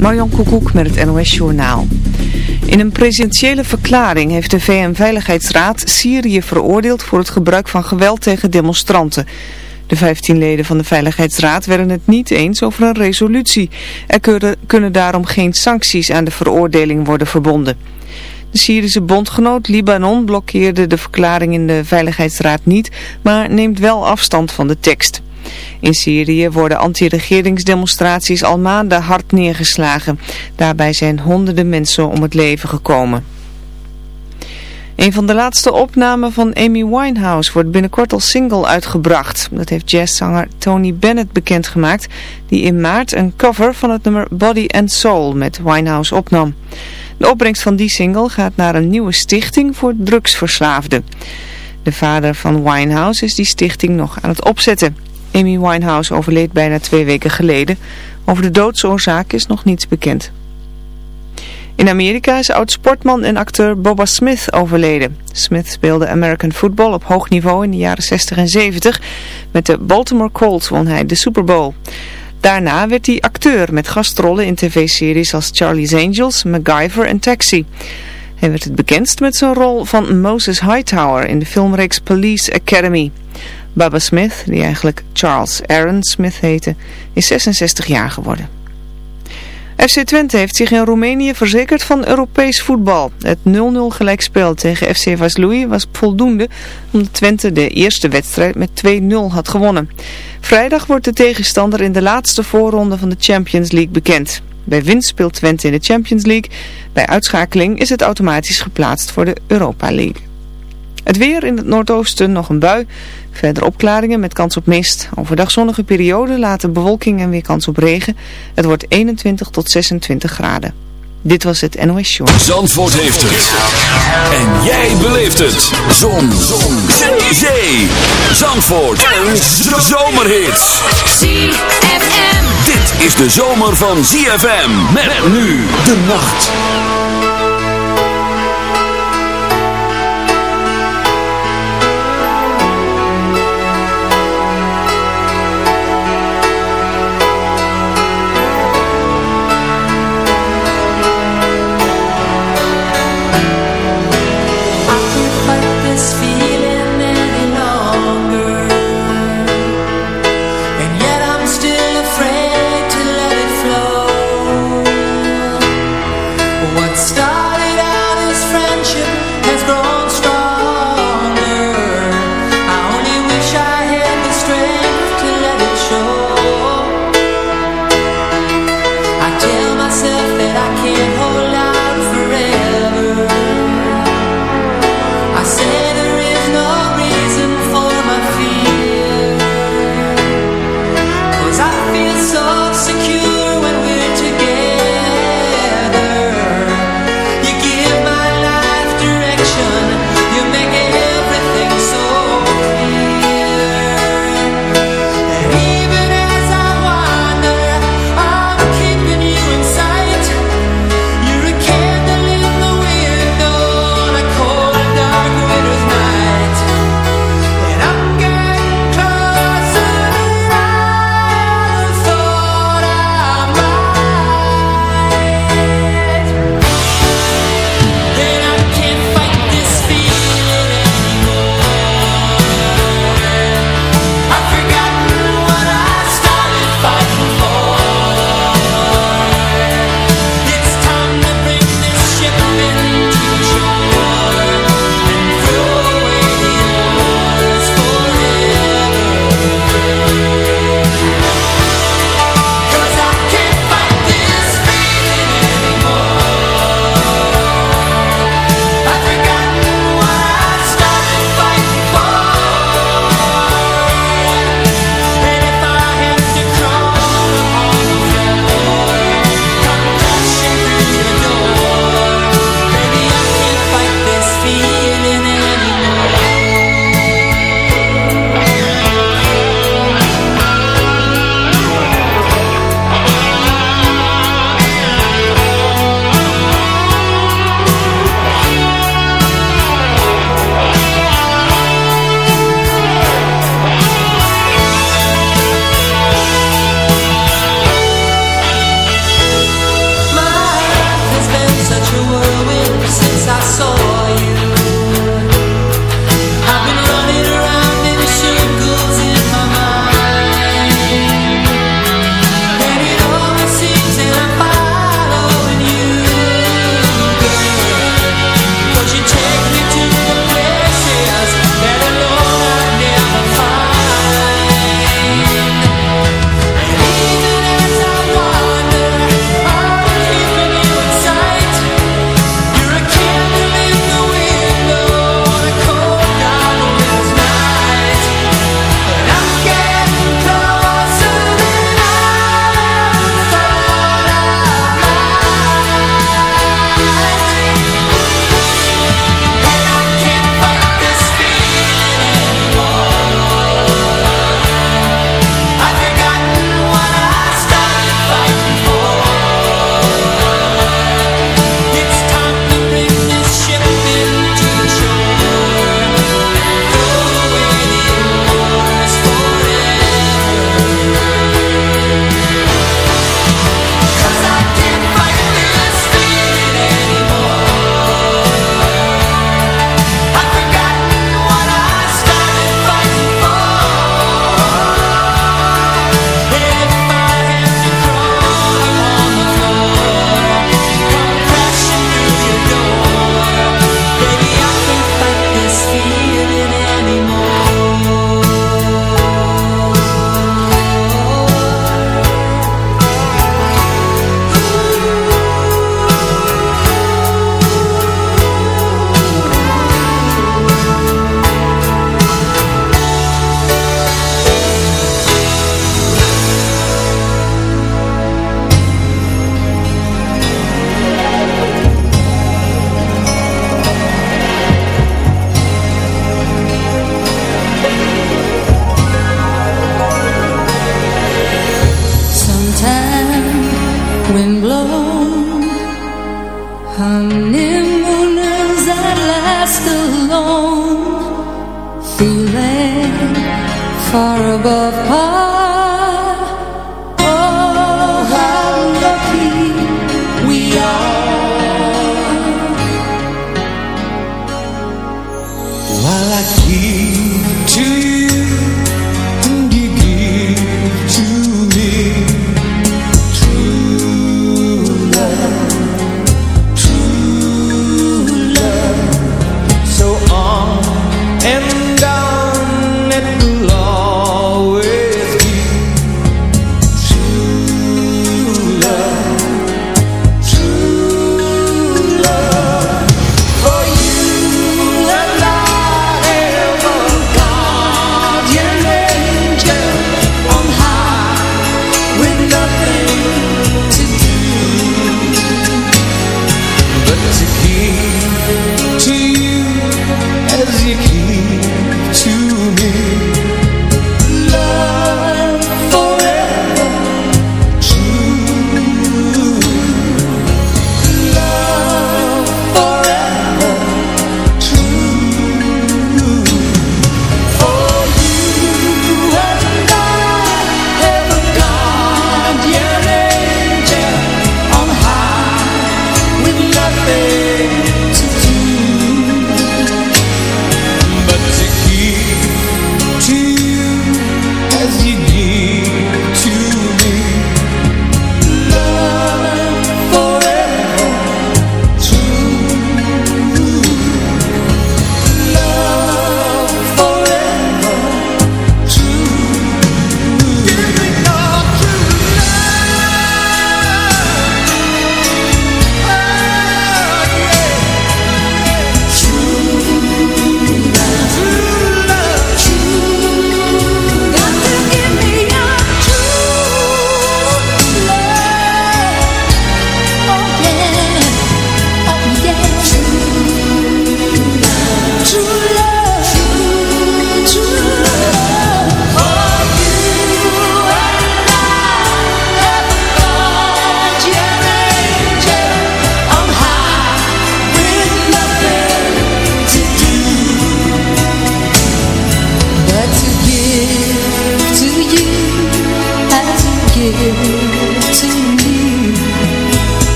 Marjan Koekoek met het NOS Journaal. In een presidentiële verklaring heeft de VN-veiligheidsraad Syrië veroordeeld voor het gebruik van geweld tegen demonstranten. De 15 leden van de Veiligheidsraad werden het niet eens over een resolutie. Er kunnen daarom geen sancties aan de veroordeling worden verbonden. De Syrische bondgenoot Libanon blokkeerde de verklaring in de Veiligheidsraad niet, maar neemt wel afstand van de tekst. In Syrië worden anti-regeringsdemonstraties al maanden hard neergeslagen. Daarbij zijn honderden mensen om het leven gekomen. Een van de laatste opnamen van Amy Winehouse wordt binnenkort als single uitgebracht. Dat heeft jazzzanger Tony Bennett bekendgemaakt, die in maart een cover van het nummer Body and Soul met Winehouse opnam. De opbrengst van die single gaat naar een nieuwe stichting voor drugsverslaafden. De vader van Winehouse is die stichting nog aan het opzetten. Amy Winehouse overleed bijna twee weken geleden. Over de doodsoorzaak is nog niets bekend. In Amerika is oud-sportman en acteur Boba Smith overleden. Smith speelde American football op hoog niveau in de jaren 60 en 70. Met de Baltimore Colts won hij de Super Bowl. Daarna werd hij acteur met gastrollen in tv-series als Charlie's Angels, MacGyver en Taxi. Hij werd het bekendst met zijn rol van Moses Hightower in de filmreeks Police Academy. Baba Smith, die eigenlijk Charles Aaron Smith heette, is 66 jaar geworden. FC Twente heeft zich in Roemenië verzekerd van Europees voetbal. Het 0-0 gelijkspel tegen FC Vaslui was voldoende omdat Twente de eerste wedstrijd met 2-0 had gewonnen. Vrijdag wordt de tegenstander in de laatste voorronde van de Champions League bekend. Bij winst speelt Twente in de Champions League. Bij uitschakeling is het automatisch geplaatst voor de Europa League. Het weer in het noordoosten nog een bui. Verder opklaringen met kans op mist. Overdag zonnige periode, later bewolking en weer kans op regen. Het wordt 21 tot 26 graden. Dit was het NOS Show. Zandvoort heeft het. En jij beleeft het. Zon. Zon. Zee. Zee. Zandvoort. Een zomerhit. ZFM. Dit is de zomer van ZFM. Met nu de nacht.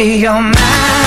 Be your man.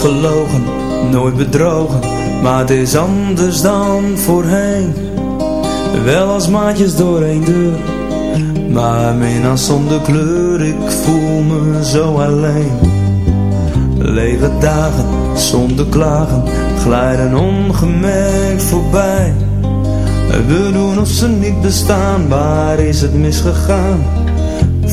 gelogen, nooit bedrogen, maar het is anders dan voorheen. Wel als maatjes door een deur, maar min als zonder kleur, ik voel me zo alleen. Lege dagen, zonder klagen, glijden ongemerkt voorbij. We doen of ze niet bestaan, waar is het misgegaan?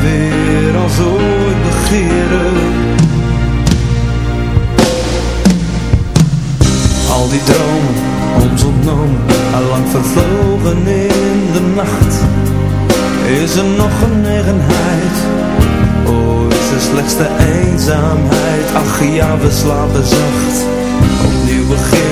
weer als ooit begeren. Al die dromen, ons ontnomen Allang vervlogen in de nacht. Is er nog genegenheid Oh, is er slechts de eenzaamheid. Ach ja, we slapen zacht. Opnieuw beginnen,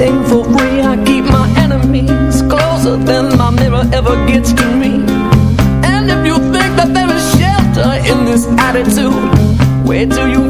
everything for free. I keep my enemies closer than my mirror ever gets to me. And if you think that there is shelter in this attitude Where do you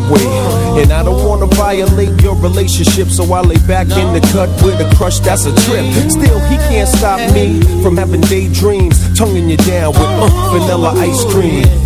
That way. And I don't wanna violate your relationship, so I lay back in the cut with a crush that's a trip. Still, he can't stop me from having daydreams, tonguing you down with uh, vanilla ice cream.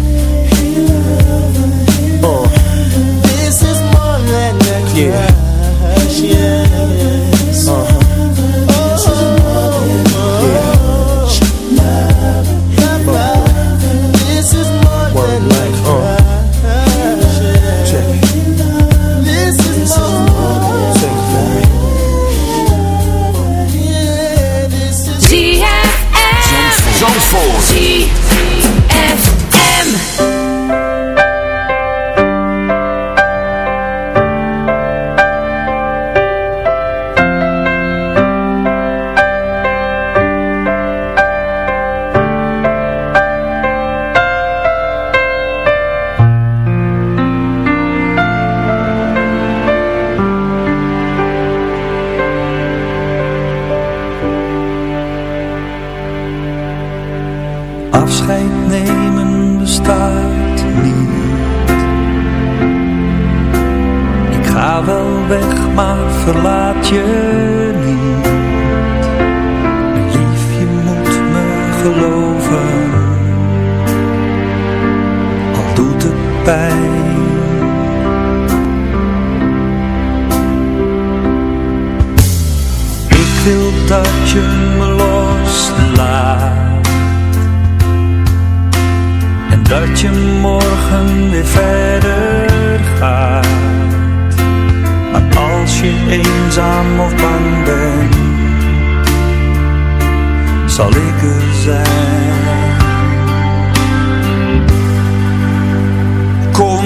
Yeah. Eenzaam of bent, zal ik er zijn. Kom